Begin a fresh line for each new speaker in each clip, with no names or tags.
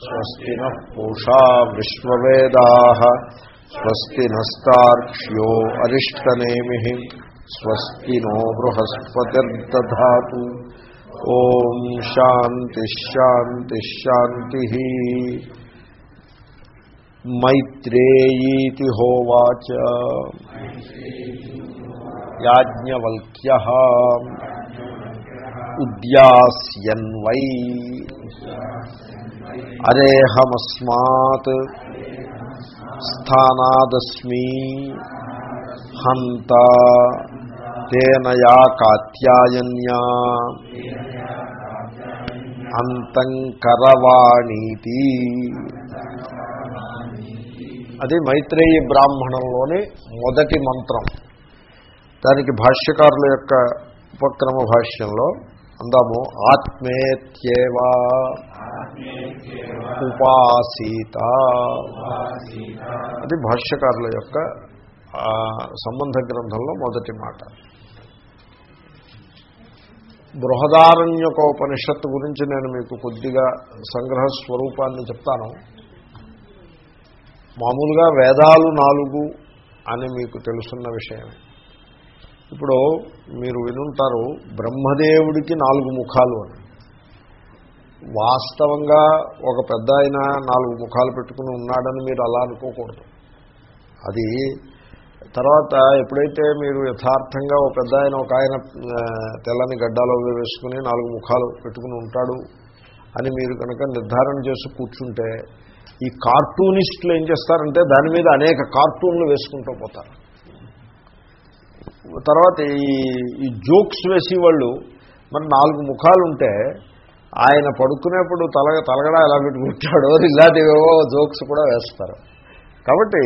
స్వస్తి నూషా విశ్వవేదా స్వస్తి నస్తాక్ష్యో అరిష్టనేమి స్వస్తి నో బృహస్పతిర్దా ఓం శాంతి శాంతి శాంతి మైత్రేయీతి హోవాచ యాజ్ఞవల్క్య ఉద్యాస్యన్వై అరేహమస్మాత్ స్థానాదస్మి హంత తేనయా కాత్యాయన్యా అంతంకరవాణీతి అది మైత్రేయ బ్రాహ్మణంలోని మొదటి మంత్రం. దానికి భాష్యకారుల యొక్క ఉపక్రమ భాష్యంలో అందాము ఆత్మేత్యేవా. ఉపాసీత. అది భాష్యకారుల యొక్క సంబంధ గ్రంథంలో మొదటి మాట. బృహదారణ్యకోపనిషత్తు గురించి నేను మీకు కొద్దిగా సంగ్రహ స్వరూపాన్ని చెప్తాను. మామూలుగా వేదాలు నాలుగు అని మీకు తెలుసున్న విషయమే. ఇప్పుడు మీరు వినుంటారు బ్రహ్మదేవుడికి నాలుగు ముఖాలు అని. వాస్తవంగా ఒక పెద్ద ఆయన నాలుగు ముఖాలు పెట్టుకుని ఉన్నాడని మీరు అలా అనుకోకూడదు. అది తర్వాత ఎప్పుడైతే మీరు యథార్థంగా ఒక పెద్ద ఆయన ఒక ఆయన తెల్లని గడ్డాలో వేసుకుని నాలుగు ముఖాలు పెట్టుకుని ఉంటాడు అని మీరు కనుక నిర్ధారణ చేసి కూర్చుంటే ఈ కార్టూనిస్టులు ఏం చేస్తారంటే దాని మీద అనేక కార్టూన్లు వేసుకుంటూ పోతారు. తర్వాత ఈ ఈ జోక్స్ వేసేవాళ్ళు మరి నాలుగు ముఖాలు ఉంటే ఆయన పడుకునేప్పుడు తలగ తలగడా ఎలా పెట్టుకుంటాడో ఇలాంటివేవో జోక్స్ కూడా వేస్తారు. కాబట్టి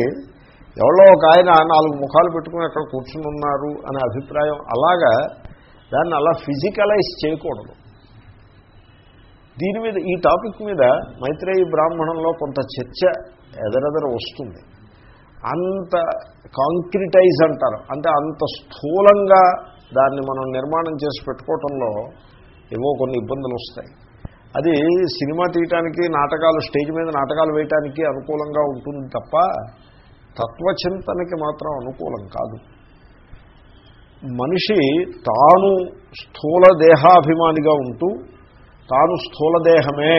ఎవరో ఒక ఆయన నాలుగు ముఖాలు పెట్టుకుని అక్కడ కూర్చుని ఉన్నారు అనే అభిప్రాయం అలాగా దాన్ని అలా ఫిజికలైజ్ చేయకూడదు. దీని మీద ఈ టాపిక్ మీద మైత్రేయి బ్రాహ్మణంలో కొంత చర్చ ఎదరెదర వస్తుంది. అంత కాంక్రిటైజ్ అంటారు. అంటే అంత స్థూలంగా దాన్ని మనం నిర్మాణం చేసి పెట్టుకోవటంలో ఏవో కొన్ని ఇబ్బందులు వస్తాయి. అది సినిమా తీయటానికి నాటకాలు స్టేజ్ మీద నాటకాలు వేయటానికి అనుకూలంగా ఉంటుంది తప్ప తత్వచింతనకి మాత్రం అనుకూలం కాదు. మనిషి తాను స్థూల దేహాభిమానిగా ఉంటూ తాను స్థూల దేహమే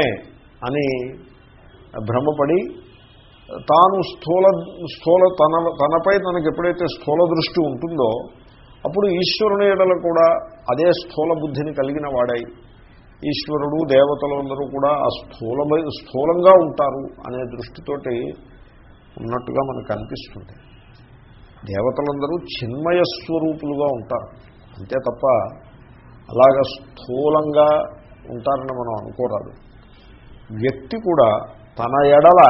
అని భ్రమపడి తాను స్థూల స్థూల తన తనపై తనకు ఎప్పుడైతే స్థూల దృష్టి ఉంటుందో అప్పుడు ఈశ్వరుని ఎడలు కూడా అదే స్థూల బుద్ధిని కలిగిన వాడై ఈశ్వరుడు దేవతలందరూ కూడా ఆ స్థూల స్థూలంగా ఉంటారు అనే దృష్టితోటి ఉన్నట్టుగా మనకు అనిపిస్తుంది. దేవతలందరూ చిన్మయ స్వరూపులుగా ఉంటారు. అంతే తప్ప అలాగ స్థూలంగా ఉంటారని మనం అనుకోరాదు. వ్యక్తి కూడా తన ఎడల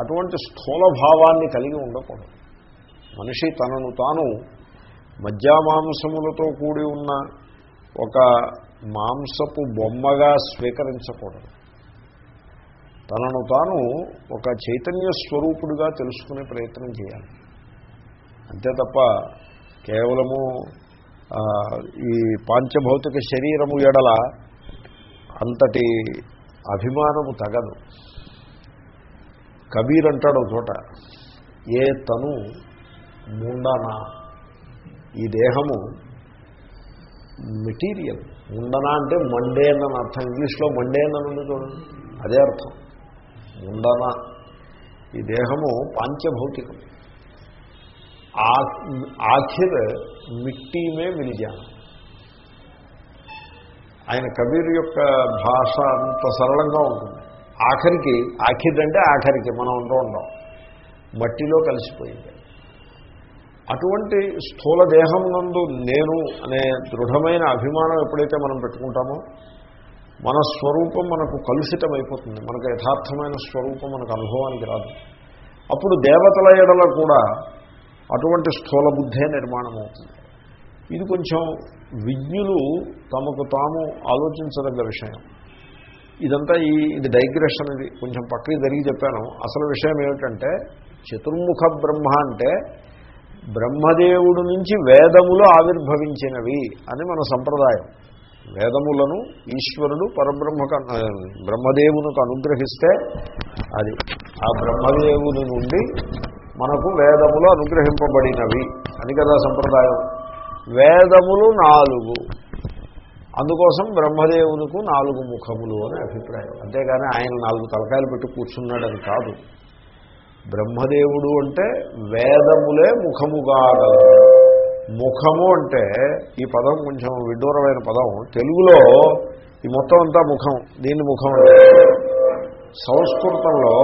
అటువంటి స్థూల భావాన్ని కలిగి ఉండకూడదు. మనిషి తనను తాను మజ్జామాంసములతో కూడి ఉన్న ఒక మాంసపు బొమ్మగా స్వీకరించకూడదు. తనను తాను ఒక చైతన్య స్వరూపుడుగా తెలుసుకునే ప్రయత్నం చేయాలి. అంతే తప్ప కేవలము ఈ పాంచభౌతిక శరీరము ఎడల అంతటి అభిమానము తగదు. కబీర్ అంటాడు చోట ఏ తను మూండానా? ఈ దేహము మెటీరియల్. ముందన అంటే మండేన్ అని అర్థం. ఇంగ్లీష్లో మండే అని ఉంది చూడండి. అదే అర్థం. ముండన ఈ దేహము పాంచభౌతికం. ఆఖిర్ మిట్టీమే విలిజాను ఆయన కబీర్ యొక్క భాష అంత సరళంగా ఉంటుంది. ఆఖరికి ఆఖిర్ అంటే ఆఖరికి మనం ఉంటూ ఉండం. మట్టిలో కలిసిపోయింది. అటువంటి స్థూల దేహం నందు నేను అనే దృఢమైన అభిమానం ఎప్పుడైతే మనం పెట్టుకుంటామో మన స్వరూపం మనకు కలుషితమైపోతుంది. మనకు యథార్థమైన స్వరూపం మనకు అనుభవానికి రాదు. అప్పుడు దేవతల ఎడల కూడా అటువంటి స్థూల బుద్ధే నిర్మాణం అవుతుంది. ఇది కొంచెం విజ్ఞులు తమకు తాము ఆలోచించదగ్గ విషయం. ఇదంతా ఈ ఇది డైగ్రెషన్ ఇది. కొంచెం పక్కకి జరిగి చెప్పాను. అసలు విషయం ఏమిటంటే చతుర్ముఖ బ్రహ్మ అంటే బ్రహ్మదేవుడు నుంచి వేదములు ఆవిర్భవించినవి అని మన సంప్రదాయం. వేదములను ఈశ్వరుడు పరబ్రహ్మకు బ్రహ్మదేవునికి అనుగ్రహిస్తే అది. ఆ బ్రహ్మదేవుని నుండి మనకు వేదములు అనుగ్రహింపబడినవి అని కదా సంప్రదాయం. వేదములు నాలుగు. అందుకోసం బ్రహ్మదేవునికి నాలుగు ముఖములు అని అభిప్రాయం. అంతేగాని ఆయన నాలుగు తలకాయలు పెట్టి కూర్చున్నాడని కాదు. బ్రహ్మదేవుడు అంటే వేదములే ముఖముగా ముఖము అంటే ఈ పదం కొంచెం విడ్డూరమైన పదం. తెలుగులో ఈ మొత్తం అంతా ముఖం దీన్ని ముఖం అంటే సంస్కృతంలో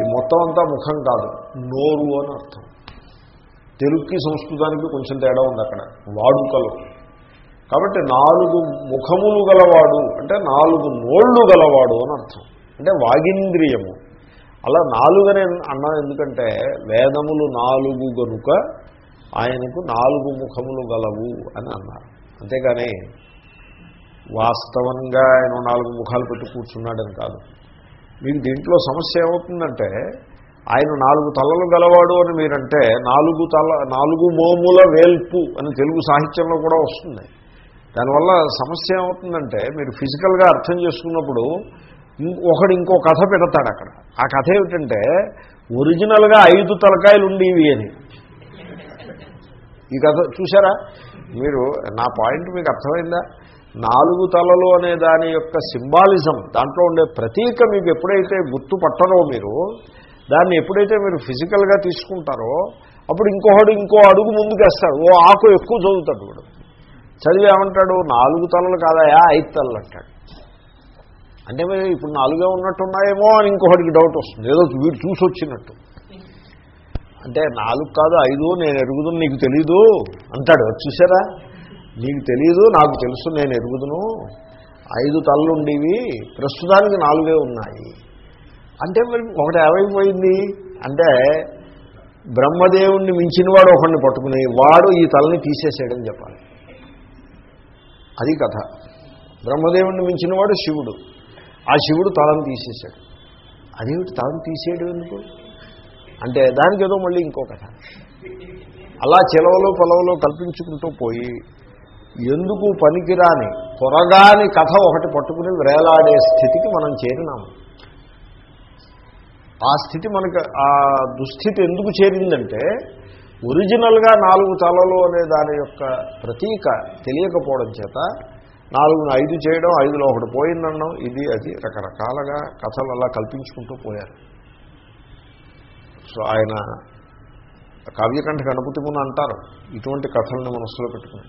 ఈ మొత్తం అంతా ముఖం కాదు నోరు అని అర్థం. తెలుగుకి సంస్కృతానికి కొంచెం తేడా ఉంది అక్కడ వాడుకలు. కాబట్టి నాలుగు ముఖములు గలవాడు అంటే నాలుగు నోళ్ళు గలవాడు అని అర్థం. అంటే వాగింద్రియము. అలా నాలుగనే అన్నా ఎందుకంటే వేదములు నాలుగు గనుక ఆయనకు నాలుగు ముఖములు గలవు అని అన్నారు. అంతేగాని వాస్తవంగా ఆయన నాలుగు ముఖాలు పెట్టి కూర్చున్నాడని కాదు. మీకు దీంట్లో సమస్య ఏమవుతుందంటే ఆయన నాలుగు తలలు గలవాడు అని మీరంటే నాలుగు తల నాలుగు మోముల వేల్పు అని తెలుగు సాహిత్యంలో కూడా వస్తుంది. దానివల్ల సమస్య ఏమవుతుందంటే మీరు ఫిజికల్గా అర్థం చేసుకున్నప్పుడు ఒకడు ఇంకో కథ పెడతాడు అక్కడ. ఆ కథ ఏమిటంటే ఒరిజినల్గా ఐదు తలకాయలు ఉండేవి అని. ఈ కథ చూసారా మీరు నా పాయింట్ మీకు అర్థమైందా? నాలుగు తలలు అనే దాని యొక్క సింబాలిజం దాంట్లో ఉండే ప్రతీక మీకు ఎప్పుడైతే గుర్తుపట్టరో మీరు దాన్ని ఎప్పుడైతే మీరు ఫిజికల్గా తీసుకుంటారో అప్పుడు ఇంకొకడు ఇంకో అడుగు ముందుకేస్తాడు. ఓ ఆకు ఎక్కువ చదువుతాడు ఇప్పుడు చదివి ఏమంటాడు నాలుగు తలలు కాదాయా ఐదు తలలు అంటాడు. అంటే మరి ఇప్పుడు నాలుగే ఉన్నట్టున్నాయేమో అని ఇంకొకటికి డౌట్ వస్తుంది. ఏదో వీడు చూసి వచ్చినట్టు. అంటే నాలుగు కాదు ఐదు నేను ఎరుగుదును నీకు తెలీదు అంటాడు. చూసారా? నీకు తెలీదు నాకు తెలుసు నేను ఎరుగుదును. ఐదు తల్లుండేవి ప్రస్తుతానికి నాలుగే ఉన్నాయి. అంటే మరి ఒకటి ఏమైపోయింది? అంటే బ్రహ్మదేవుణ్ణి మించినవాడు ఒకడిని పట్టుకుని వాడు ఈ తలని తీసేసాడని చెప్పాలి. అది కథ. బ్రహ్మదేవుణ్ణి మించినవాడు శివుడు. ఆ శివుడు తాళం తీసేశాడు. అదేమిటి తాళం తీసేయడం ఎందుకు? అంటే దానికి ఏదో మళ్ళీ ఇంకో కథ. అలా చెలవలో పొలవలో కల్పించుకుంటూ పోయి ఎందుకు పనికిరాని త్వరగాని కథ ఒకటి పట్టుకుని వేలాడే స్థితికి మనం చేరినాము. ఆ స్థితి మనకు ఆ దుస్థితి ఎందుకు చేరిందంటే ఒరిజినల్గా నాలుగు తలలు అనే దాని యొక్క ప్రతీక తెలియకపోవడం చేత నాలుగును ఐదు చేయడం ఐదులో ఒకటి పోయిందన్నాం ఇది అది రకరకాలుగా కథలు అలా కల్పించుకుంటూ పోయారు. సో ఆయన కావ్యకంఠ గణపతి ముని అంటారు ఇటువంటి కథలను మనస్సులో పెట్టుకుని.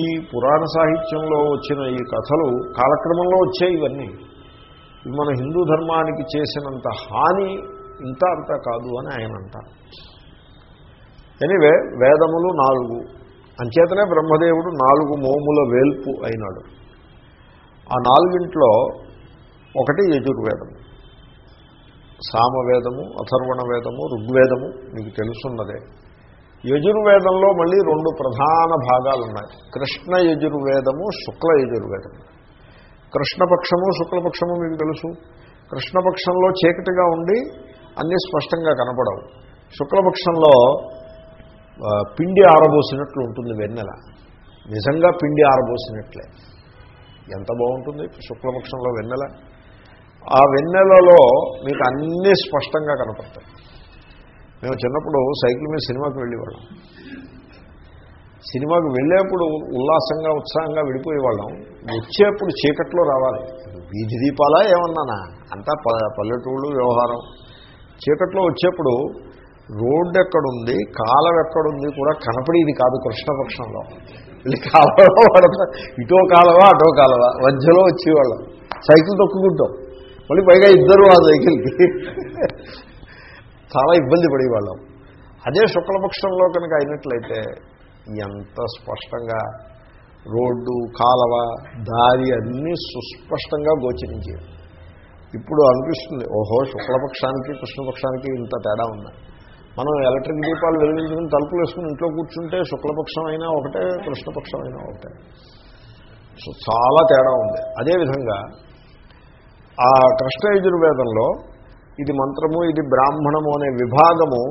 ఈ పురాణ సాహిత్యంలో వచ్చిన ఈ కథలు కాలక్రమంలో వచ్చాయి ఇవన్నీ. ఇవి మన హిందూ ధర్మానికి చేసినంత హాని ఇంత అంత కాదు అని ఆయన అంటారు. ఎనివే వేదములు నాలుగు. అంచేతనే బ్రహ్మదేవుడు నాలుగు మోముల వేల్పు అయినాడు. ఆ నాలుగింట్లో ఒకటి యజుర్వేదము సామవేదము అథర్వణ వేదము ఋగ్వేదము మీకు తెలుసున్నదే. యజుర్వేదంలో మళ్ళీ రెండు ప్రధాన భాగాలు ఉన్నాయి కృష్ణ యజుర్వేదము శుక్ల యజుర్వేదము. కృష్ణపక్షము శుక్లపక్షము మీకు తెలుసు. కృష్ణపక్షంలో చీకటిగా ఉండి అన్నీ స్పష్టంగా కనపడవు. శుక్లపక్షంలో పిండి ఆరబోసినట్లు ఉంటుంది వెన్నెల. నిజంగా పిండి ఆరబోసినట్లే. ఎంత బాగుంటుంది శుక్లపక్షంలో వెన్నెల? ఆ వెన్నెలలో మీకు అన్నీ స్పష్టంగా కనపడతాయి. మేము చిన్నప్పుడు సైకిల్ మీద సినిమాకి వెళ్ళేవాళ్ళం. సినిమాకి వెళ్ళేప్పుడు ఉల్లాసంగా ఉత్సాహంగా వెళ్ళిపోయేవాళ్ళం. వచ్చేప్పుడు చీకట్లో రావాలి. వీధి దీపాలా ఏమన్నానా? అంతా ప పల్లెటూళ్ళు వ్యవహారం. చీకట్లో వచ్చేప్పుడు రోడ్డు ఎక్కడుంది కాలం ఎక్కడుంది కూడా కనపడేది కాదు కృష్ణపక్షంలో. ఇది కాలంలో పడతా ఇటో కాలవా అటో కాలవా మధ్యలో వచ్చేవాళ్ళం. సైకిల్ తొక్కుకుంటాం. మళ్ళీ పైగా ఇద్దరు ఆ సైకిల్కి. చాలా ఇబ్బంది పడేవాళ్ళం. అదే శుక్లపక్షంలో కనుక అయినట్లయితే ఎంత స్పష్టంగా రోడ్డు కాలవ దారి అన్నీ సుస్పష్టంగా గోచరించేవి. ఇప్పుడు అనిపిస్తుంది ఓహో శుక్లపక్షానికి కృష్ణపక్షానికి ఇంత తేడా ఉందా? మనం ఎలక్ట్రిక్ దీపాలు వెలిగించుకుని తలుపులు వేసుకుని ఇంట్లో కూర్చుంటే శుక్లపక్షం అయినా ఒకటే కృష్ణపక్షం అయినా ఒకటే. సో చాలా తేడా ఉంది. అదేవిధంగా ఆ కృష్ణ యజుర్వేదంలో ఇది మంత్రము ఇది బ్రాహ్మణము అనే విభాగము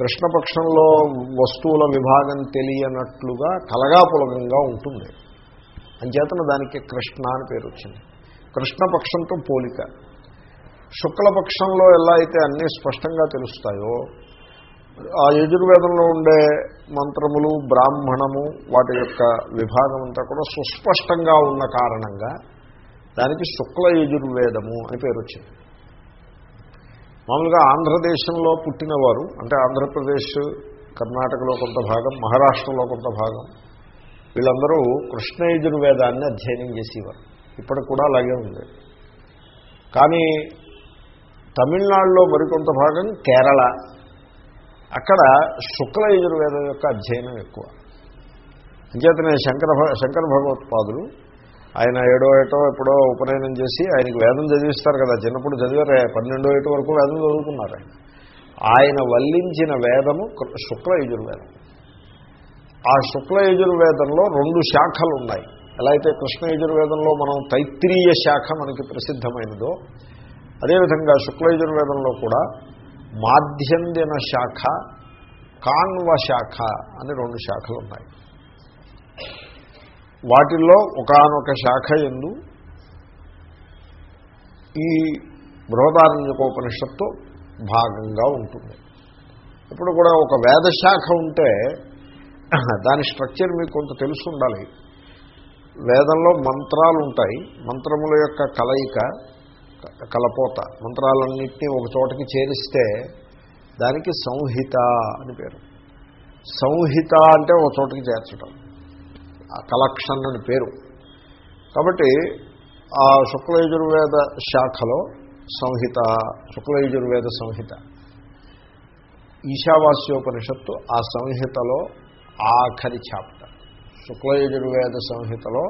కృష్ణపక్షంలో వస్తువుల విభాగం తెలియనట్లుగా కలగాపులగంగా ఉంటుంది. అంచేతన దానికి కృష్ణ అని పేరు వచ్చింది. కృష్ణపక్షంతో పోలిక. శుక్లపక్షంలో ఎలా అయితే అన్నీ స్పష్టంగా తెలుస్తాయో ఆ యజుర్వేదంలో ఉండే మంత్రములు బ్రాహ్మణము వాటి యొక్క విభాగం అంతా కూడా సుస్పష్టంగా ఉన్న కారణంగా దానికి శుక్ల యజుర్వేదము అని పేరు వచ్చింది మామూలుగా ఆంధ్రదేశంలో పుట్టినవారు అంటే ఆంధ్రప్రదేశ్ కర్ణాటకలో కొంత భాగం మహారాష్ట్రలో కొంత భాగం వీళ్ళందరూ కృష్ణ యజుర్వేదాన్ని అధ్యయనం చేసేవారు. ఇప్పటికి కూడా అలాగే ఉంది. కానీ తమిళనాడులో మరికొంత భాగం కేరళ అక్కడ శుక్ల యజుర్వేదం యొక్క అధ్యయనం ఎక్కువ. అంచేతనే శంకర శంకర భగవత్పాదులు ఆయన ఏడో ఏటో ఎప్పుడో ఉపనయనం చేసి ఆయనకి వేదం చదివిస్తారు కదా చిన్నప్పుడు చదివారు పన్నెండో ఏటో వరకు వేదం చదువుకున్నారు ఆయన. ఆయన వల్లించిన వేదము శుక్ల యజుర్వేదం. ఆ శుక్ల యజుర్వేదంలో రెండు శాఖలు ఉన్నాయి. ఎలా అయితే కృష్ణ యజుర్వేదంలో మనం తైత్రీయ శాఖ మనకి ప్రసిద్ధమైనదో అదేవిధంగా శుక్ల యజుర్వేదంలో కూడా మాధ్యందిన శాఖ కాన్వ శాఖ అని రెండు శాఖలు ఉన్నాయి వాటిల్లో ఒకానొక శాఖ ఎందు ఈ బృహదారణ్యకోపనిషత్తు భాగంగా ఉంటుంది. ఇప్పుడు కూడా ఒక వేదశాఖ ఉంటే దాని స్ట్రక్చర్ మీకు కొంత తెలుసు ఉండాలి. వేదంలో మంత్రాలు ఉంటాయి మంత్రముల యొక్క కలయిక కలపోత. మంత్రాలన్నింటినీ ఒక చోటకి చేరిస్తే దానికి సంహిత అని పేరు. సంహిత అంటే ఒక చోటకి చేర్చడం ఆ కలెక్షన్ అని పేరు. కాబట్టి ఆ శుక్లయజుర్వేద శాఖలో సంహిత శుక్లయజుర్వేద సంహిత. ఈశావాస్యోపనిషత్తు ఆ సంహితలో ఆఖరి చాప్టర్. శుక్లయజుర్వేద సంహితలో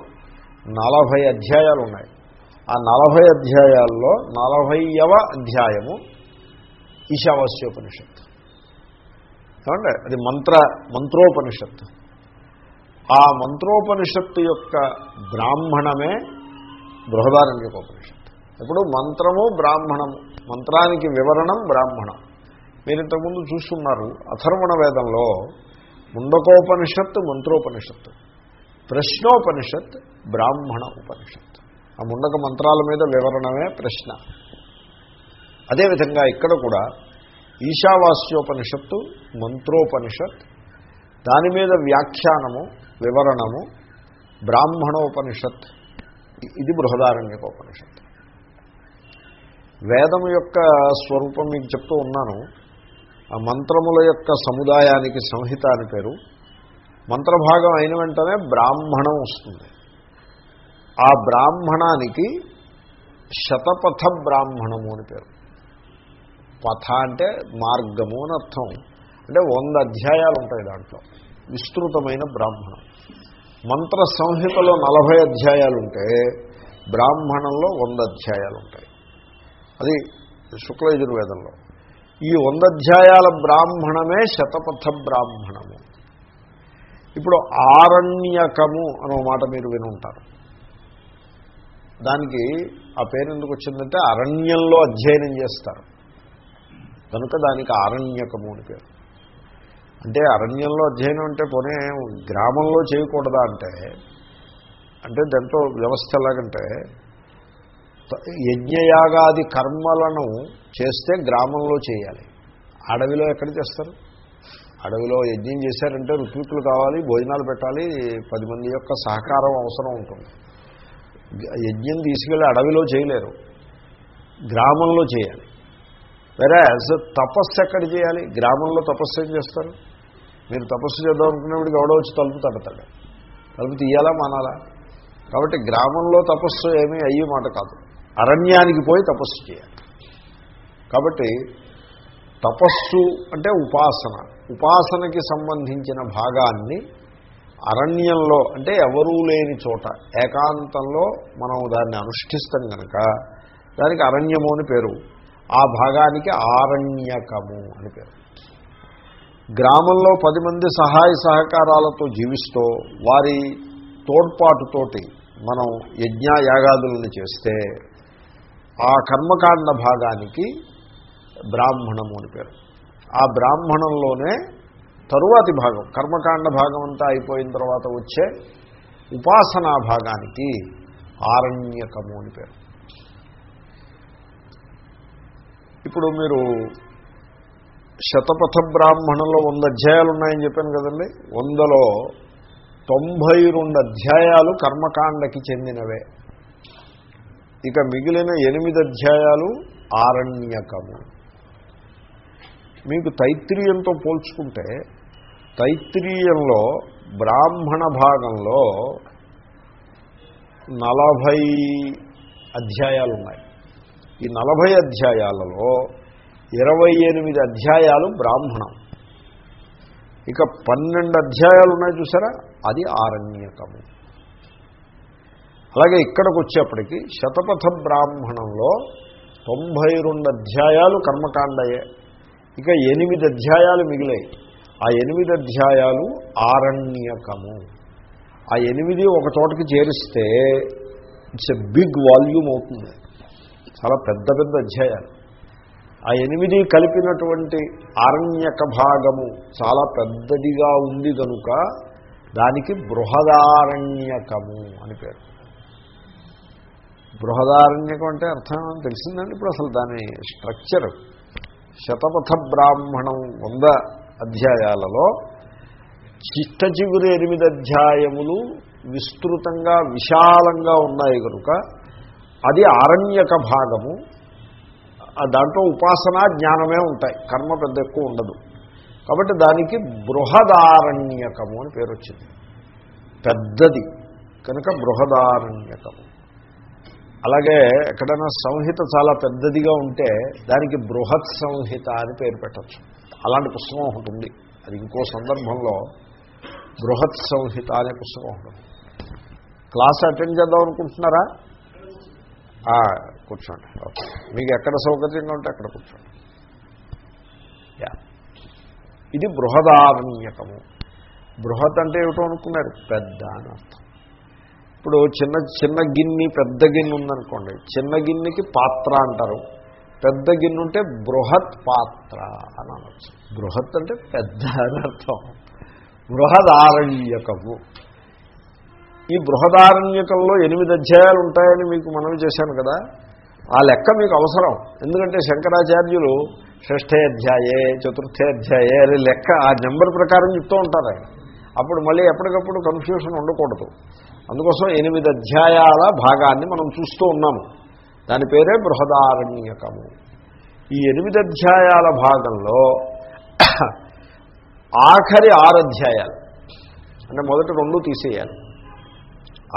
నలభై అధ్యాయాలు ఉన్నాయి ఆ నలభై అధ్యాయాల్లో నలభైవ అధ్యాయము ఈశావాస్యోపనిషత్తు. ఏమంటే అది మంత్ర మంత్రోపనిషత్తు. ఆ మంత్రోపనిషత్తు యొక్క బ్రాహ్మణమే బృహదారణ్యకోపనిషత్తు. ఇప్పుడు మంత్రము బ్రాహ్మణము మంత్రానికి వివరణం బ్రాహ్మణం. మీరు ఇంతకుముందు చూస్తున్నారు అథర్వణ వేదంలో ముండకోపనిషత్తు మంత్రోపనిషత్తు. ప్రశ్నోపనిషత్ బ్రాహ్మణ ఉపనిషత్ ఆ ముండక మంత్రాల మీద వివరణమే ప్రశ్న. అదేవిధంగా ఇక్కడ కూడా ఈశావాస్యోపనిషత్తు మంత్రోపనిషత్ దాని మీద వ్యాఖ్యానము వివరణము బ్రాహ్మణోపనిషత్ ఇది బృహదారణ్యకోపనిషత్. వేదం యొక్క స్వరూపం మీకు చెప్తూ ఉన్నాను. ఆ మంత్రముల యొక్క సముదాయానికి సంహిత అని పేరు. మంత్రభాగం అయిన వెంటనే బ్రాహ్మణం వస్తుంది. ఆ బ్రాహ్మణానికి శతపథ బ్రాహ్మణము అని పేరు. పథ అంటే మార్గము అని అర్థం. అంటే వంద అధ్యాయాలు ఉంటాయి దాంట్లో. విస్తృతమైన బ్రాహ్మణం. మంత్ర సంహితలో నలభై అధ్యాయాలు ఉంటే బ్రాహ్మణంలో వంద అధ్యాయాలు ఉంటాయి. అది శుక్ల యజుర్వేదంలో ఈ వంద అధ్యాయాల బ్రాహ్మణమే శతపథ బ్రాహ్మణము. ఇప్పుడు ఆరణ్యకము అనో మాట మీరు విని ఉంటారు దానికి ఆ పేరు ఎందుకు వచ్చిందంటే అరణ్యంలో అధ్యయనం చేస్తారు. కనుక దానికి ఆరణ్యకము అని పేరు. అంటే అరణ్యంలో అధ్యయనం అంటే పోనే గ్రామంలో చేయకూడదా అంటే అంటే దాంట్లో వ్యవస్థ ఎలాగంటే యజ్ఞయాగాది కర్మలను చేస్తే గ్రామంలో చేయాలి. అడవిలో ఎక్కడ చేస్తారు? అడవిలో యజ్ఞం చేశారంటే ఋత్వికులు కావాలి భోజనాలు పెట్టాలి పది మంది యొక్క సహకారం అవసరం ఉంటుంది. యజ్ఞం తీసుకెళ్ళి అడవిలో చేయలేరు. గ్రామంలో చేయాలి. వేరే తపస్సు ఎక్కడ చేయాలి? గ్రామంలో తపస్సు ఏం చేస్తారు? మీరు తపస్సు చేద్దాం అనుకునేవాడికి ఎవడో వచ్చి తలుపు తడతాడు. తలుపు తీయాలా మానాలా? కాబట్టి గ్రామంలో తపస్సు ఏమీ అయ్యే మాట కాదు. అరణ్యానికి పోయి తపస్సు చేయాలి. కాబట్టి తపస్సు అంటే ఉపాసన. ఉపాసనకి సంబంధించిన భాగాన్ని అరణ్యంలో అంటే ఎవరూ లేని చోట ఏకాంతంలో మనం దాన్ని అనుష్ఠిస్తాం కనుక దానికి అరణ్యము అని పేరు. ఆ భాగానికి ఆరణ్యకము అని పేరు. గ్రామంలో పది మంది సహాయ సహకారాలతో జీవిస్తూ వారి తోడ్పాటుతోటి మనం యజ్ఞ యాగాదులను చేస్తే ఆ కర్మకాండ భాగానికి బ్రాహ్మణము అని పేరు. ఆ బ్రాహ్మణంలోనే తరువాతి భాగం కర్మకాండ భాగం అంతా అయిపోయిన తర్వాత వచ్చే ఉపాసనా భాగానికి ఆరణ్యకము అని పేరు. ఇప్పుడు మీరు శతపథ బ్రాహ్మణంలో వంద అధ్యాయాలు ఉన్నాయని చెప్పాను కదండి. వందలో తొంభై రెండు అధ్యాయాలు కర్మకాండకి చెందినవే. ఇక మిగిలిన ఎనిమిది అధ్యాయాలు ఆరణ్యకము. మీకు తైత్రీయంతో పోల్చుకుంటే తైత్రీయంలో బ్రాహ్మణ భాగంలో నలభై అధ్యాయాలు ఉన్నాయి ఈ నలభై అధ్యాయాలలో ఇరవై ఎనిమిది అధ్యాయాలు బ్రాహ్మణం. ఇక పన్నెండు అధ్యాయాలు ఉన్నాయి చూసారా? అది ఆరణ్యకము. అలాగే ఇక్కడికి వచ్చేప్పటికి శతపథ బ్రాహ్మణంలో తొంభై రెండు అధ్యాయాలు కర్మకాండయే. ఇక ఎనిమిది అధ్యాయాలు మిగిలాయి. ఆ ఎనిమిది అధ్యాయాలు ఆరణ్యకము. ఆ ఎనిమిది ఒక చోటకి చేరిస్తే ఇట్స్ ఎ బిగ్ వాల్యూమ్ అవుతుంది. చాలా పెద్ద పెద్ద అధ్యాయాలు. ఆ ఎనిమిది కలిపినటువంటి ఆరణ్యక భాగము చాలా పెద్దదిగా ఉంది కనుక దానికి బృహదారణ్యకము అని పేరు. బృహదారణ్యకం అంటే అర్థం తెలిసిందండి ఇప్పుడు అసలు దాని స్ట్రక్చర్ శతపథ బ్రాహ్మణం వంద అధ్యాయాలలో చిట్ట చిగురు ఎనిమిది అధ్యాయములు విస్తృతంగా విశాలంగా ఉన్నాయి కనుక అది ఆరణ్యక భాగము. దాంట్లో ఉపాసనా జ్ఞానమే ఉంటాయి. కర్మ పెద్ద ఎక్కువ ఉండదు. కాబట్టి దానికి బృహదారణ్యకము అని పేరు వచ్చింది పెద్దది. కనుక బృహదారణ్యకము. అలాగే ఎక్కడైనా సంహిత చాలా పెద్దదిగా ఉంటే దానికి బృహత్ సంహిత అని పేరు పెట్టచ్చు. అలాంటి పుస్తకం ఒకటి ఉంది. అది ఇంకో సందర్భంలో బృహత్ సంహిత అనే పుస్తకం ఉంటుంది క్లాస్ అటెండ్ చేద్దాం అనుకుంటున్నారా? కూర్చోండి. ఓకే. మీకు ఎక్కడ సౌకర్యంగా ఉంటే అక్కడ కూర్చోండి. యా. ఇది బృహదారణ్యకము. బృహత్ అంటే ఏమిటో అనుకున్నారు? పెద్ద అని అర్థం. ఇప్పుడు చిన్న చిన్న గిన్నె పెద్ద గిన్నె ఉందనుకోండి. చిన్న గిన్నెకి పాత్ర అంటారు. పెద్ద గిన్నె ఉంటే బృహత్ పాత్ర అని అనొచ్చు. బృహత్ అంటే పెద్ద అని అర్థం. బృహదారణ్యకము. ఈ బృహదారణ్యకంలో ఎనిమిది అధ్యాయాలు ఉంటాయని మీకు మనవి చేశాను కదా. ఆ లెక్క మీకు అవసరం. ఎందుకంటే శంకరాచార్యులు షష్ఠే అధ్యాయే చతుర్థే అధ్యాయే అనే లెక్క ఆ నెంబర్ ప్రకారం చెప్తూ ఉంటారు ఆయన. అప్పుడు మళ్ళీ ఎప్పటికప్పుడు కన్ఫ్యూషన్ ఉండకూడదు. అందుకోసం ఎనిమిది అధ్యాయాల భాగాన్ని మనం చూస్తూ ఉన్నాము. దాని పేరే బృహదారణ్యకము. ఈ ఎనిమిది అధ్యాయాల భాగంలో ఆఖరి ఆరు అధ్యాయాలు. అంటే మొదటి రెండు తీసేయాలి.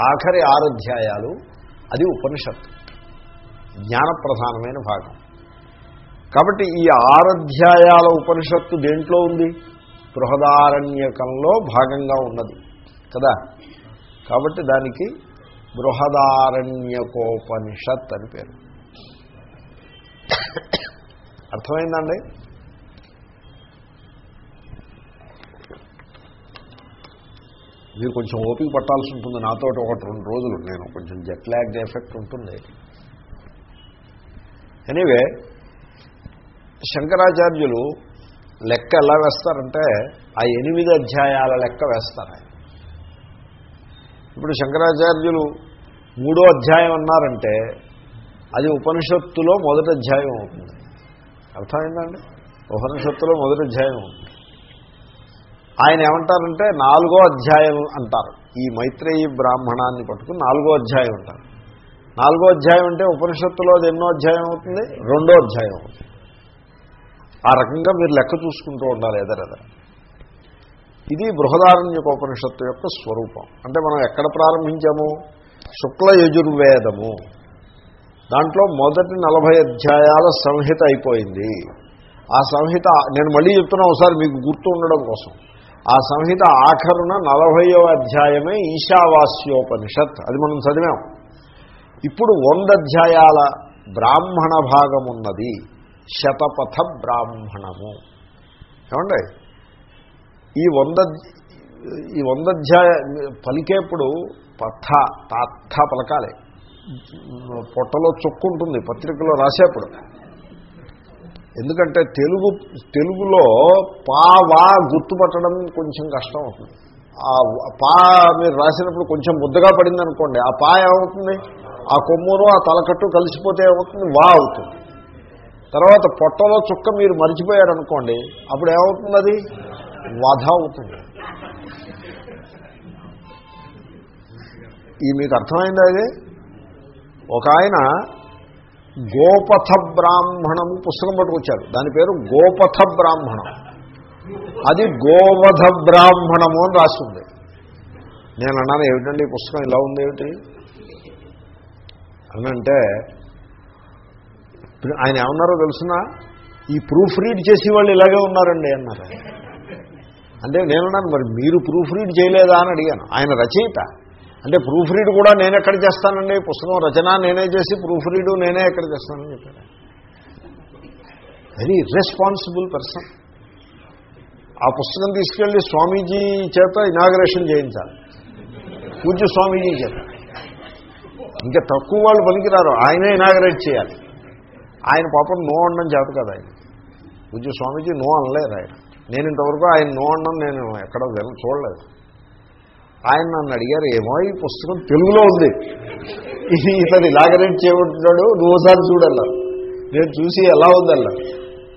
ఆఖరి ఆరు అధ్యాయాలు అది ఉపనిషత్తు. జ్ఞానప్రధానమైన భాగం. కాబట్టి ఈ ఆరధ్యాయాల ఉపనిషత్తు దేంట్లో ఉంది? బృహదారణ్యకంలో భాగంగా ఉన్నది కదా? కాబట్టి దానికి బృహదారణ్యకోపనిషత్ అని పేరు. అర్థమైందండి? మీరు కొంచెం ఓపిక పట్టాల్సి ఉంటుంది నాతో ఒకటి రెండు రోజులు నేను కొంచెం జెట్ ల్యాగ్ ఎఫెక్ట్ ఉంటుంది. ఎనీవే శంకరాచార్యులు లెక్క ఎలా వేస్తారంటే ఆ ఎనిమిది అధ్యాయాల లెక్క వేస్తారు ఇప్పుడు శంకరాచార్యులు మూడో అధ్యాయం అన్నారంటే అది ఉపనిషత్తులో మొదటి అధ్యాయం అవుతుంది. అర్థమైందండి? ఉపనిషత్తులో మొదటి అధ్యాయం అవుతుంది. ఆయన ఏమంటారంటే నాలుగో అధ్యాయం అంటారు. ఈ మైత్రేయీ బ్రాహ్మణాన్ని పట్టుకుని నాలుగో అధ్యాయం అంటారు. నాలుగో అధ్యాయం అంటే ఉపనిషత్తులో అది ఎన్నో అధ్యాయం అవుతుంది? రెండో అధ్యాయం అవుతుంది. ఆ రకంగా మీరు లెక్క చూసుకుంటూ ఉండాలి ఎదరెదర. ఇది బృహదారణ్యక ఉపనిషత్తు యొక్క స్వరూపం. అంటే మనం ఎక్కడ ప్రారంభించాము? శుక్ల యజుర్వేదము దాంట్లో మొదటి నలభై అధ్యాయాల సంహిత అయిపోయింది. ఆ సంహిత నేను మళ్ళీ చెప్తున్నా ఒకసారి మీకు గుర్తు ఉండడం కోసం. ఆ సంహిత ఆఖరున నలభయో అధ్యాయమే ఈశావాస్యోపనిషత్. అది మనం చదివాం. ఇప్పుడు వంద అధ్యాయాల బ్రాహ్మణ భాగం ఉన్నది శతపథ బ్రాహ్మణము. ఏమండి? ఈ వంద ఈ వంద అధ్యాయ పలికేప్పుడు పథ తాత్థ పలకాలి. పొట్టలో చొక్కుంటుంది పత్రికలో రాసేప్పుడు. ఎందుకంటే తెలుగు తెలుగులో పా వా గుర్తుపట్టడం కొంచెం కష్టం అవుతుంది. ఆ పా మీరు రాసినప్పుడు కొంచెం ముద్దగా పడింది అనుకోండి ఆ పా ఏమవుతుంది? ఆ కొమ్మును ఆ తలకట్టు కలిసిపోతే ఏమవుతుంది? వా అవుతుంది. తర్వాత పొట్టలో చుక్క మీరు మర్చిపోయారు అనుకోండి అప్పుడు ఏమవుతుంది అది వధ అవుతుంది. ఈ మీకు అర్థమైందా అది ఒక ఆయన గోపథ బ్రాహ్మణం పుస్తకం పట్టుకొచ్చారు దాని పేరు గోపథ బ్రాహ్మణం. అది గోవధ బ్రాహ్మణము అని రాస్తుంది. నేను అన్నాను ఏమిటండి ఈ పుస్తకం? ఇలా ఉంది ఏమిటి? అనంటే ఆయన ఏమన్నారో తెలుసునా? ఈ ప్రూఫ్ రీడ్ చేసే వాళ్ళు ఇలాగే ఉన్నారండి అన్నారు అంటే నేనున్నాను మరి మీరు ప్రూఫ్ రీడ్ చేయలేదా? అని అడిగాను. ఆయన రచయిత. అంటే ప్రూఫ్ రీడ్ కూడా నేను ఎక్కడ చేస్తానండి? పుస్తకం రచన నేనే చేసి ప్రూఫ్ రీడ్ నేనే ఎక్కడ చేస్తానని చెప్పాను వెరీ రెస్పాన్సిబుల్ పర్సన్ ఆ పుస్తకం తీసుకెళ్ళి స్వామీజీ చేత ఇనాగరేషన్ చేయించాలి. పూజ్య స్వామీజీ చేత. ఇంకా తక్కువ వాళ్ళు పనికిరారు. ఆయనే ఇనాగరేట్ చేయాలి. ఆయన పాపం నో అనడం చేత కదా ఆయన. పూజ్య స్వామీజీ నో అనలేరు ఆయన. నేను ఇంతవరకు ఆయన నో అనడం నేను ఎక్కడ చూడలేదు. ఆయన నన్ను అడిగారు ఏమో ఈ పుస్తకం తెలుగులో ఉంది. ఇతను ఇలాగరేట్ చేయబడుతున్నాడు నువ్వుసారి చూడల్లా. నేను చూసి ఎలా ఉందల్లా?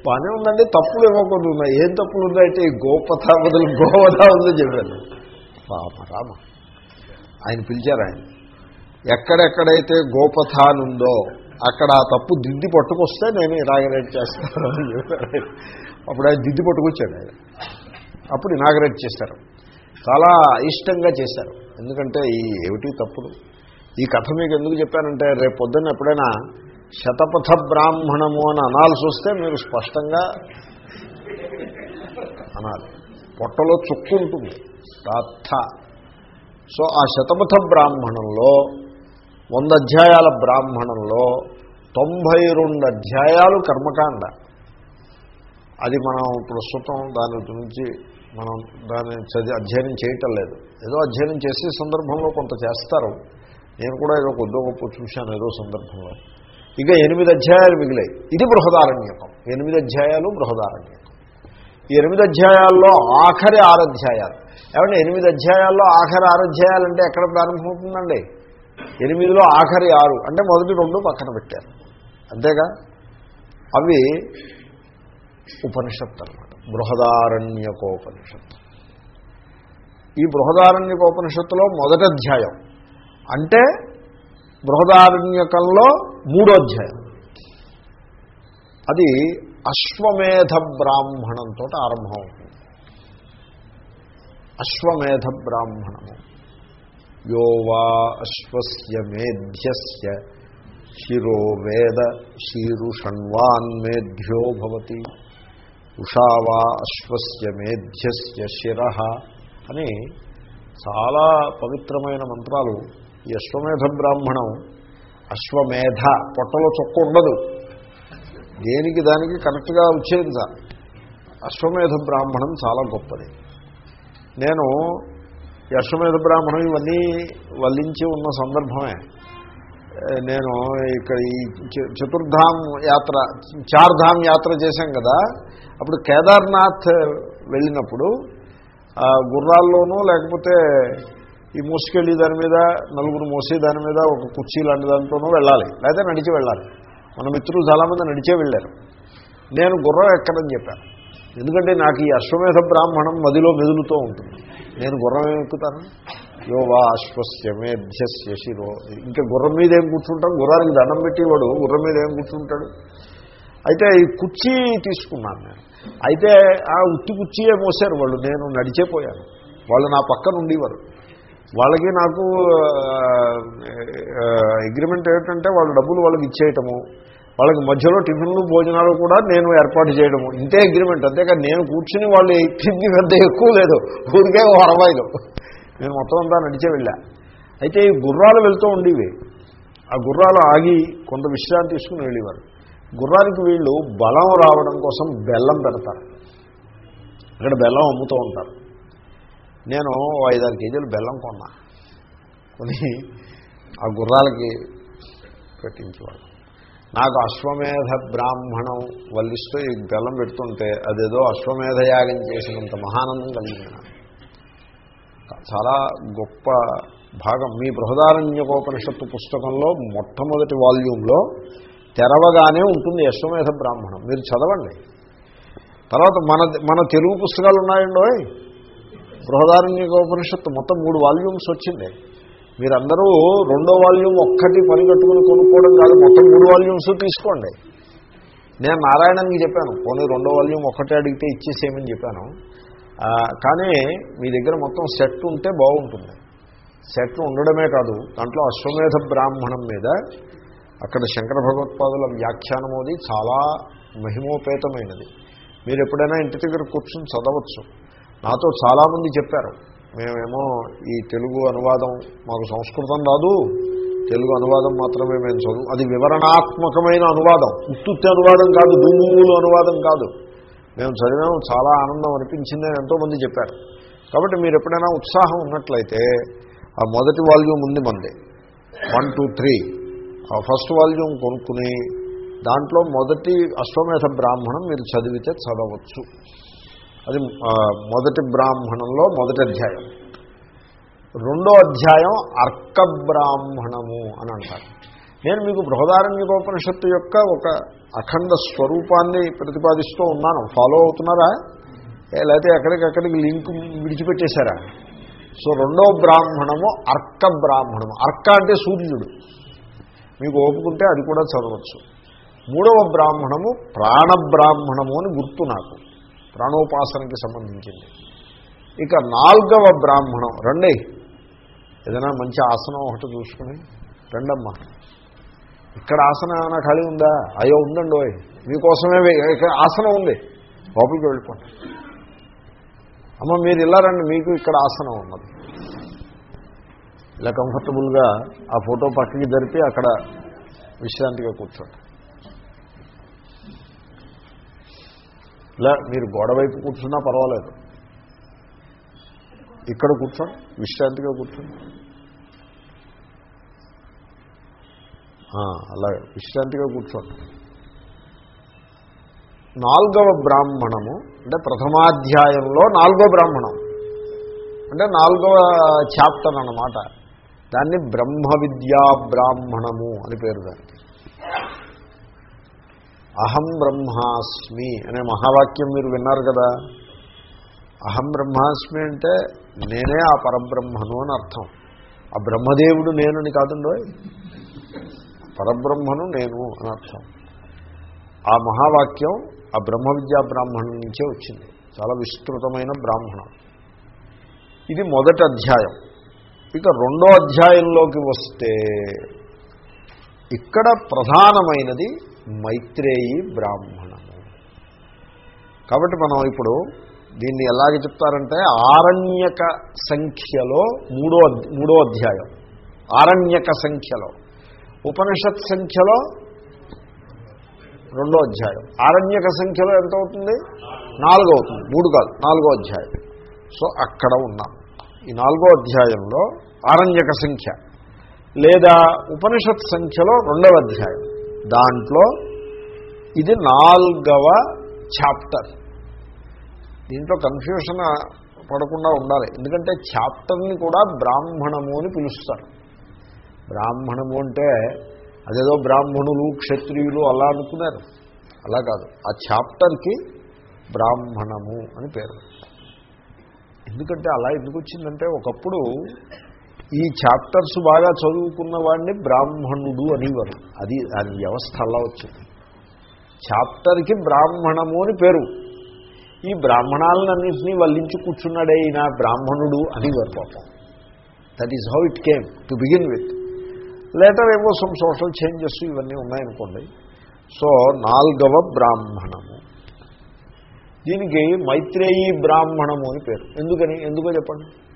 బాగానే ఉందండి తప్పులు ఇవ్వకుండా ఉన్నాయి. ఏం తప్పులు ఉన్నాయంటే ఈ గోపథ బదులు గోవధ ఉందని చెప్పాను. పాప రామ. ఆయన పిలిచారు ఆయన. ఎక్కడెక్కడైతే గోపథ అని ఉందో అక్కడ ఆ తప్పు దిద్ది పట్టుకొస్తే నేను ఇనాగరేట్ చేస్తాను అని చెప్పారు. అప్పుడు ఆయన దిద్ది పట్టుకొచ్చాడు ఆయన. అప్పుడు ఇనాగరేట్ చేశారు. చాలా ఇష్టంగా చేశారు. ఎందుకంటే ఈ ఏమిటి తప్పుడు ఈ కథ మీకు ఎందుకు చెప్పానంటే రేపు పొద్దున్న ఎప్పుడైనా శతపథ బ్రాహ్మణము అని అనాల్సి వస్తే మీరు స్పష్టంగా అనాలి. పొట్టలో చుక్కు ఉంటుంది. తాత్థ సో ఆ శతపథ బ్రాహ్మణంలో వంద అధ్యాయాల బ్రాహ్మణంలో తొంభై రెండు అధ్యాయాలు కర్మకాండ. అది మనం ప్రస్తుతం దాని గురించి మనం దాన్ని చదివి అధ్యయనం చేయటం లేదు. ఏదో అధ్యయనం చేసే సందర్భంలో కొంత చేస్తారు. నేను కూడా ఏదో కొద్దో గొప్ప చూశాను ఏదో సందర్భంలో. ఇక ఎనిమిది అధ్యాయాలు మిగిలాయి. ఇది బృహదారణ్యకం. ఎనిమిది అధ్యాయాలు బృహదారణ్యకం. ఈ ఎనిమిది అధ్యాయాల్లో ఆఖరి ఆరు అధ్యాయాలు. ఏమంటే ఎనిమిది అధ్యాయాల్లో ఆఖరి ఆరు అంటే ఎక్కడ ప్రారంభమవుతుందండి? ఎనిమిదిలో ఆఖరి ఆరు. అంటే మొదటి రెండు పక్కన పెట్టారు. అంతేగా? అవి ఉపనిషత్తు అనమాట బృహదారణ్యకోపనిషత్తు. ఈ బృహదారణ్యకోపనిషత్తులో మొదటి అధ్యాయం. అంటే బృహదారణ్యకంలో మూడో అధ్యాయం. అది అశ్వమేధ బ్రాహ్మణంతో ఆరంభమవుతుంది. అశ్వమేధ బ్రాహ్మణము యో వా అశ్వస్య మేధ్యస్య శిరో వేద శీరుషణ్వాన్మేధ్యో భవతి ఉషావా అశ్వస్య మేధ్యస్య శిర అని చాలా పవిత్రమైన మంత్రాలు ఈ అశ్వమేధ బ్రాహ్మణం అశ్వమేధ పొట్టలో చొక్క ఉండదు. దేనికి దానికి కరెక్ట్గా ఉచ్చేయించాలి అశ్వమేధ బ్రాహ్మణం చాలా గొప్పది. నేను ఈ అశ్వమేధ బ్రాహ్మణం ఇవన్నీ వల్లించి ఉన్న సందర్భమే. నేను ఇక్కడ ఈ చతుర్ధాం చతుర్ధామ్ యాత్ర చార్ధామ్ యాత్ర చేశాం కదా. అప్పుడు కేదార్నాథ్ వెళ్ళినప్పుడు గుర్రాల్లోనూ లేకపోతే ఈ మోసుకెళ్ళి దాని మీద నలుగురు మోసే దాని మీద ఒక కుర్చీ లాంటి దాంట్లోనూ వెళ్ళాలి. లేదా నడిచి వెళ్ళాలి. మన మిత్రులు చాలామంది నడిచే వెళ్ళారు. నేను గుర్రం ఎక్కడని చెప్పాను. ఎందుకంటే నాకు ఈ అశ్వమేధ బ్రాహ్మణం మదిలో మెదులుతూ ఉంటుంది. నేను గుర్రం ఏం ఎక్కుతాను? యో వా అశ్వస్యమేధ్యస్య శిరో. ఇంకా గుర్రం మీద ఏం కూర్చుంటాం గుర్రానికి దండం పెట్టేవాడు గుర్రం మీద ఏం కూర్చుంటాడు? అయితే ఈ కుర్చీ తీసుకున్నాను నేను. అయితే ఆ ఉత్తి కుర్చీయే మోసారు వాళ్ళు. నేను నడిచే పోయాను వాళ్ళు నా పక్కన ఉండేవారు. వాళ్ళకి నాకు అగ్రిమెంట్ ఏమిటంటే వాళ్ళ డబ్బులు వాళ్ళకి ఇచ్చేయటము. వాళ్ళకి మధ్యలో టిఫిన్లు భోజనాలు కూడా నేను ఏర్పాటు చేయడము. ఇంతే అగ్రిమెంట్ అంతేకాదు నేను కూర్చుని వాళ్ళు ఎక్కింది పెద్ద ఎక్కువ లేదు. ఊరికే ఓ అరవైలు. నేను మొత్తం అంతా నడిచే వెళ్ళా. అయితే ఈ గుర్రాలు వెళ్తూ ఉండేవి. ఆ గుర్రాలు ఆగి కొంత విశ్రాంతి తీసుకుని వెళ్ళేవారు. గుర్రానికి వీళ్ళు బలం రావడం కోసం బెల్లం పెడతారు. అక్కడ బెల్లం అమ్ముతూ ఉంటారు. నేను ఐదారు కేజీలు బెల్లం కొన్నా. కొని ఆ గుర్రాలకి పెట్టించేవాళ్ళు. నాకు అశ్వమేధ బ్రాహ్మణం వల్లిస్తూ ఈ బెల్లం పెడుతుంటే అదేదో అశ్వమేధ యాగం చేసినంత మహానందం కలిగింది చాలా గొప్ప భాగం. మీ బృహదారణ్యకోపనిషత్తు పుస్తకంలో మొట్టమొదటి వాల్యూమ్లో తెరవగానే ఉంటుంది అశ్వమేధ బ్రాహ్మణం. మీరు చదవండి. తర్వాత మన మన తెలుగు పుస్తకాలు ఉన్నాయండి ఓయ్. బృహదారణ్యకోపనిషత్తు మొత్తం మూడు వాల్యూమ్స్ వచ్చింది. మీరందరూ రెండో వాల్యూమ్ ఒక్కటి పనిగట్టుకుని కొనుక్కోవడం కాదు మొత్తం మూడు వాల్యూమ్స్ తీసుకోండి. నేను నారాయణకి చెప్పాను పోనీ రెండో వాల్యూమ్ ఒక్కటే అడిగితే ఇచ్చేసేయమని చెప్పాను. కానీ మీ దగ్గర మొత్తం సెట్ ఉంటే బాగుంటుంది. సెట్ ఉండడమే కాదు దాంట్లో అశ్వమేధ బ్రాహ్మణం మీద అక్కడ శంకర భగవత్పాదుల వ్యాఖ్యానం అది చాలా మహిమోపేతమైనది. మీరు ఎప్పుడైనా ఇంటి దగ్గర కూర్చొని చదవచ్చు. నాతో చాలామంది చెప్పారు మేమేమో ఈ తెలుగు అనువాదం మాకు సంస్కృతం రాదు తెలుగు అనువాదం మాత్రమే మేము చదువు అది వివరణాత్మకమైన అనువాదం. ఉత్తుత్తి అనువాదం కాదు దుమ్ములు అనువాదం కాదు. మేము చదివాము చాలా ఆనందం అనిపించింది అని ఎంతోమంది చెప్పారు. కాబట్టి మీరు ఎప్పుడైనా ఉత్సాహం ఉన్నట్లయితే ఆ మొదటి వాల్యూమ్ ఉంది మంది. One two three. ఆ ఫస్ట్ వాల్యూమ్ కొనుక్కుని దాంట్లో మొదటి అశ్వమేధ బ్రాహ్మణం మీరు చదివితే చదవచ్చు. అది మొదటి బ్రాహ్మణంలో మొదటి అధ్యాయం. రెండో అధ్యాయం అర్క బ్రాహ్మణము అని అంటారు. నేను మీకు బృహదారణ్యోపనిషత్తు యొక్క ఒక అఖండ స్వరూపాన్ని ప్రతిపాదిస్తూ ఉన్నాను. ఫాలో అవుతున్నారా? లేకపోతే ఎక్కడికక్కడికి లింక్ విడిచిపెట్టేశారా? సో రెండో బ్రాహ్మణము అర్క బ్రాహ్మణము అర్క అంటే సూర్యుడు. మీకు ఓపుకుంటే అది కూడా చదవచ్చు. మూడవ బ్రాహ్మణము ప్రాణబ్రాహ్మణము అని గుర్తు నాకు. ప్రాణోపాసనకి సంబంధించింది. ఇక నాలుగవ బ్రాహ్మణం రండి. ఏదైనా మంచి ఆసనం ఒకటి చూసుకుని రండమ్మా. ఇక్కడ ఆసనం ఏమైనా ఖాళీ ఉందా? అయ్యో ఉందండి ఓయ్ మీకోసమే ఇక్కడ ఆసనం ఉంది. లోపలికి వెళ్ళిపోండి. అమ్మ మీరు ఇలా రండి మీకు ఇక్కడ ఆసనం ఉన్నది. ఇలా కంఫర్టబుల్గా ఆ ఫోటో పక్కకి జరిపి అక్కడ విశ్రాంతిగా కూర్చోండి. ఇలా మీరు గోడ వైపు కూర్చున్నా పర్వాలేదు. ఇక్కడ కూర్చోండి విశ్రాంతిగా కూర్చోండి అలా అలాగే విశ్రాంతిగా కూర్చోండి నాలుగవ బ్రాహ్మణము అంటే ప్రథమాధ్యాయంలో నాలుగో బ్రాహ్మణం. అంటే నాలుగవ చాప్టర్ అన్నమాట. దాన్ని బ్రహ్మ విద్యా బ్రాహ్మణము అని పేరు దానికి. అహం బ్రహ్మాస్మి అనే మహావాక్యం మీరు విన్నారు కదా. అహం బ్రహ్మాస్మి అంటే నేనే ఆ పరబ్రహ్మను అని అర్థం. ఆ బ్రహ్మదేవుడు నేనని కాదండో? పరబ్రహ్మను నేను అని అర్థం. ఆ మహావాక్యం ఆ బ్రహ్మ విద్యా బ్రాహ్మణం నుంచే వచ్చింది. చాలా విస్తృతమైన బ్రాహ్మణం. ఇది మొదటి అధ్యాయం. ఇక రెండో అధ్యాయంలోకి వస్తే ఇక్కడ ప్రధానమైనది మైత్రేయి బ్రాహ్మణము. కాబట్టి మనం ఇప్పుడు దీన్ని ఎలాగ చెప్తారంటే ఆరణ్యక సంఖ్యలో మూడో మూడో అధ్యాయం. ఆరణ్యక సంఖ్యలో. ఉపనిషత్ సంఖ్యలో రెండో అధ్యాయం. ఆరణ్యక సంఖ్యలో ఎంత అవుతుంది నాలుగో అవుతుంది మూడు కాదు నాలుగో అధ్యాయం. సో అక్కడ ఉన్నాం. ఈ నాలుగో అధ్యాయంలో ఆరణ్యక సంఖ్య. లేదా ఉపనిషత్ సంఖ్యలో రెండవ అధ్యాయం. దాంట్లో ఇది నాలుగవ చాప్టర్. దీంట్లో కన్ఫ్యూషన్ పడకుండా ఉండాలి. ఎందుకంటే చాప్టర్ని కూడా బ్రాహ్మణము అని పిలుస్తారు. బ్రాహ్మణము అంటే అదేదో బ్రాహ్మణులు క్షత్రియులు అలా అనుకున్నారు. అలా కాదు. ఆ చాప్టర్కి బ్రాహ్మణము అని పేరు. ఎందుకంటే అలా ఎందుకు వచ్చిందంటే ఒకప్పుడు ఈ చాప్టర్స్ బాగా చదువుకున్న వాడిని బ్రాహ్మణుడు అనేవారు అది దాని వ్యవస్థ అలా వచ్చింది. చాప్టర్కి బ్రాహ్మణము అని పేరు. ఈ బ్రాహ్మణాలన్నింటినీ వల్లించి కూర్చున్నాడే ఈయన బ్రాహ్మణుడు అనేవారు పాపం. That is how it came to begin with later ఏవో సమ్ సోషల్ చేంజెస్ ఇవన్నీ ఉన్నాయనుకోండి. సో నాలుగవ బ్రాహ్మణము. దీనికి మైత్రేయీ బ్రాహ్మణము అని పేరు. ఎందుకని? ఎందుకో చెప్పండి.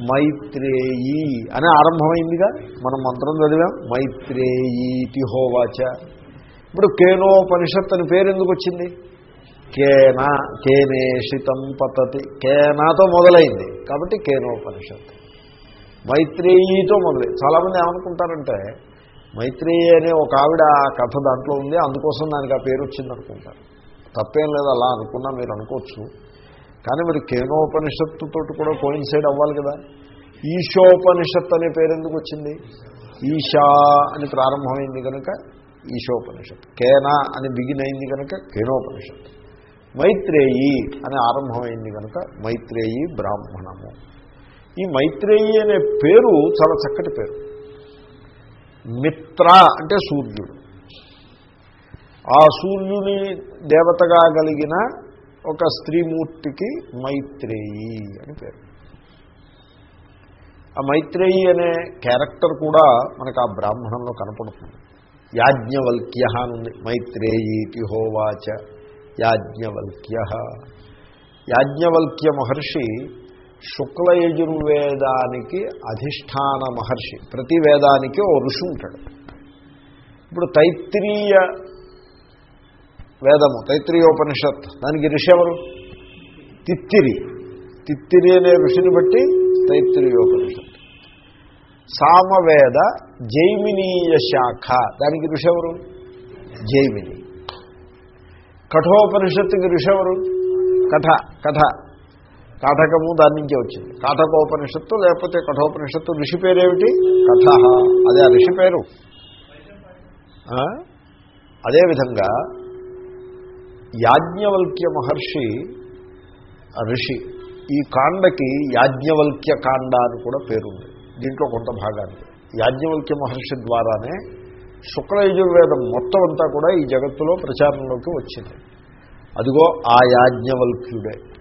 మైత్రేయీ అని ఆరంభమైందిగా మనం మంత్రం చదివాం. మైత్రేయీతి హోవాచ ఇప్పుడు కేనోపనిషత్ అని పేరు ఎందుకు వచ్చింది? కేనా కేనేషితం పతతి. కేనాతో మొదలైంది. కాబట్టి కేనోపనిషత్ మైత్రేయీతో మొదలై చాలామంది ఏమనుకుంటారంటే మైత్రేయీ అనే ఒక ఆవిడ కథ దాంట్లో ఉంది అందుకోసం దానికి ఆ పేరు వచ్చింది అనుకుంటారు తప్పేం లేదు అలా అనుకున్నా మీరు అనుకోవచ్చు. కానీ మరి కేనోపనిషత్తుతో కూడా కోయిన్సైడ్ అవ్వాలి కదా. ఈశోపనిషత్ అనే పేరు ఎందుకు వచ్చింది? ఈశా అని ప్రారంభమైంది కనుక ఈశోపనిషత్ కేనా అని బిగిన్ అయింది కనుక కేనోపనిషత్ మైత్రేయి అని ఆరంభమైంది కనుక మైత్రేయి బ్రాహ్మణము. ఈ మైత్రేయి అనే పేరు చాలా చక్కటి పేరు. మిత్ర అంటే సూర్యుడు. ఆ సూర్యుని దేవతగా కలిగిన ఒక స్త్రీమూర్తికి మైత్రేయి అని పేరు. ఆ మైత్రేయి అనే క్యారెక్టర్ కూడా మనకు ఆ బ్రాహ్మణంలో కనపడుతుంది. యాజ్ఞవల్క్య అని మైత్రేయీతి హోవాచ యాజ్ఞవల్క్య. యాజ్ఞవల్క్య మహర్షి శుక్లయజుర్వేదానికి అధిష్టాన మహర్షి. ప్రతి వేదానికి ఓ ఋషి ఉంటాడు. ఇప్పుడు తైత్రీయ వేదము తైత్రీయోపనిషత్ దానికి ఋషి ఎవరు? తిత్తిరి. తిత్తిరి అనే ఋషిని బట్టి తైత్రీయోపనిషత్ సామవేద జైమినీయ శాఖ. దానికి ఋషి ఎవరు? జైమిని. కఠోపనిషత్తుకి ఋషి ఎవరు? కథ కథ. కాఠకము దాని నుంచే వచ్చింది. కాఠకోపనిషత్తు లేకపోతే కఠోపనిషత్తు ఋషి పేరేమిటి? కథ. అదే ఆ ఋషి పేరు. అదేవిధంగా యాజ్ఞవల్క్య మహర్షి ఋషి ఈ కాండకి యాజ్ఞవల్క్య కాండ అని కూడా పేరుంది. దీంట్లో కొంత భాగానికి. యాజ్ఞవల్క్య మహర్షి ద్వారానే శుక్లయజుర్వేదం మొత్తం అంతా కూడా ఈ జగత్తులో ప్రచారంలోకి వచ్చింది. అదిగో ఆ యాజ్ఞవల్క్యుడే.